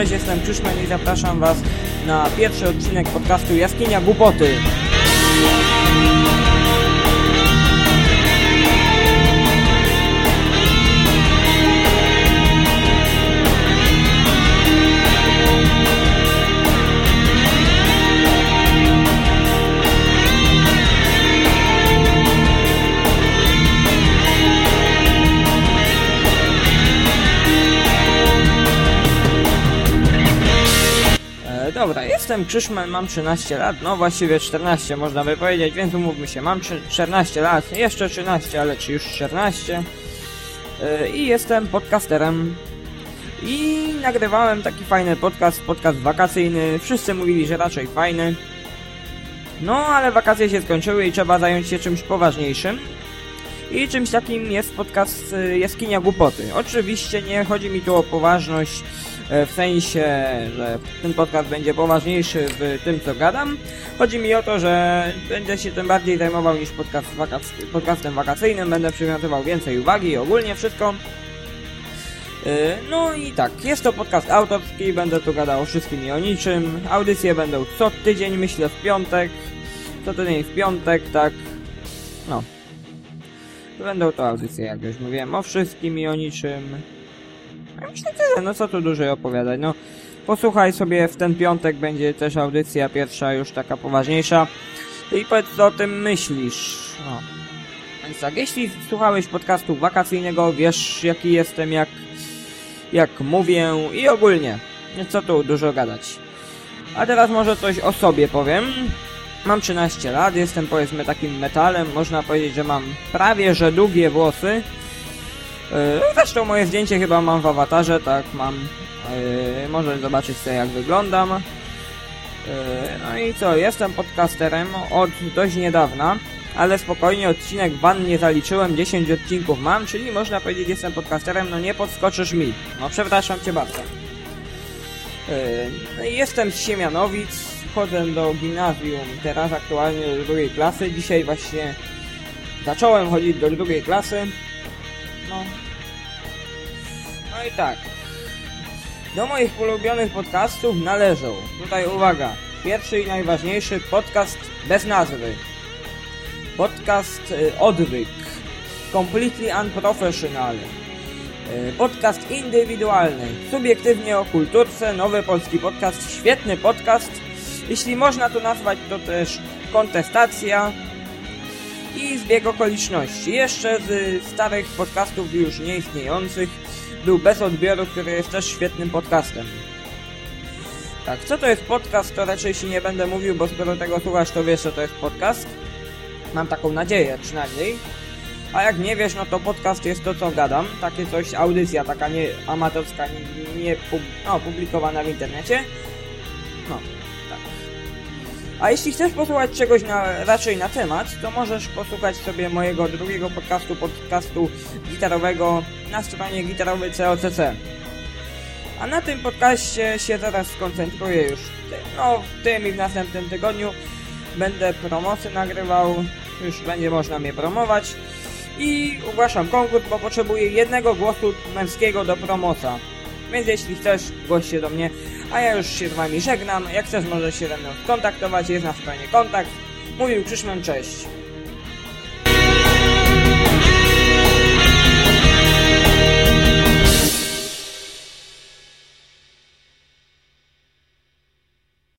Cześć, jestem Krzyszman i zapraszam Was na pierwszy odcinek podcastu Jaskinia Głupoty. Dobra, jestem Krzyszman, mam 13 lat, no właściwie 14 można by powiedzieć, więc umówmy się, mam trzy- 14 lat, jeszcze 13, ale czy już 14 e, i jestem podcasterem. I nagrywałem taki fajny podcast, podcast wakacyjny, wszyscy mówili, że raczej fajny, no ale wakacje się skończyły i trzeba zająć się czymś poważniejszym. I czymś takim jest podcast y, Jaskinia Głupoty. Oczywiście nie chodzi mi tu o poważność e, w sensie, że ten podcast będzie poważniejszy w tym, co gadam. Chodzi mi o to, że będę się tym bardziej zajmował niż podcast wakac- podcastem wakacyjnym. Będę przywiązywał więcej uwagi i ogólnie wszystko. E, No i tak, jest to podcast autorski, będę tu gadał o wszystkim i o niczym. Audycje będą co tydzień, myślę w piątek. Co tydzień w piątek, tak. No. Będą to audycje, jak już mówiłem, o wszystkim i o niczym. No myślę tyle, no co tu dłużej opowiadać, no. Posłuchaj sobie, w ten piątek będzie też audycja pierwsza, już taka poważniejsza. I powiedz, co o tym myślisz. No. Więc tak, jeśli słuchałeś podcastu wakacyjnego, wiesz jaki jestem, jak, jak mówię i ogólnie. Nie co tu dużo gadać. A teraz może coś o sobie powiem. Mam 13 lat, jestem powiedzmy takim metalem, można powiedzieć, że mam prawie że długie włosy. Yy, zresztą moje zdjęcie chyba mam w awatarze, tak, mam. Yy, możesz zobaczyć sobie jak wyglądam. Yy, no i co, jestem podcasterem od dość niedawna, ale spokojnie odcinek ban nie zaliczyłem, 10 odcinków mam, czyli można powiedzieć jestem podcasterem, no nie podskoczysz mi. No przepraszam cię bardzo. No jestem z Siemianowic, chodzę do gimnazjum teraz aktualnie do drugiej klasy. Dzisiaj właśnie zacząłem chodzić do drugiej klasy. No. No i tak. Do moich ulubionych podcastów należą, tutaj uwaga, pierwszy i najważniejszy podcast bez nazwy. Podcast y, Odwyk. Completely Unprofessional. Y, Podcast indywidualny. Subiektywnie o kulturce. Nowy polski podcast. Świetny podcast. Jeśli można to nazwać, to też kontestacja i zbieg okoliczności. Jeszcze z starych podcastów już nieistniejących był Bez Odbioru, który jest też świetnym podcastem. Tak, co to jest podcast, to raczej się nie będę mówił, bo skoro tego słuchasz, to wiesz, co to jest podcast. Mam taką nadzieję przynajmniej. A jak nie wiesz, no to podcast jest to, co gadam. Takie coś, audycja taka nie amatorska, nie, nie pub, no, publikowana w internecie. No, tak. A jeśli chcesz posłuchać czegoś na, raczej na temat, to możesz posłuchać sobie mojego drugiego podcastu, podcastu gitarowego na stronie gitarowy COCC. A na tym podcaście się zaraz skoncentruję już no, w tym i w następnym tygodniu. Będę promocje nagrywał, już będzie można mnie promować. I ogłaszam konkurs, bo potrzebuję jednego głosu męskiego do promoca. Więc jeśli chcesz, głoś się do mnie. A ja już się z wami żegnam. Jak chcesz, możesz się ze mną skontaktować. Jest na stronie kontakt. Mówił Krzyszman, cześć.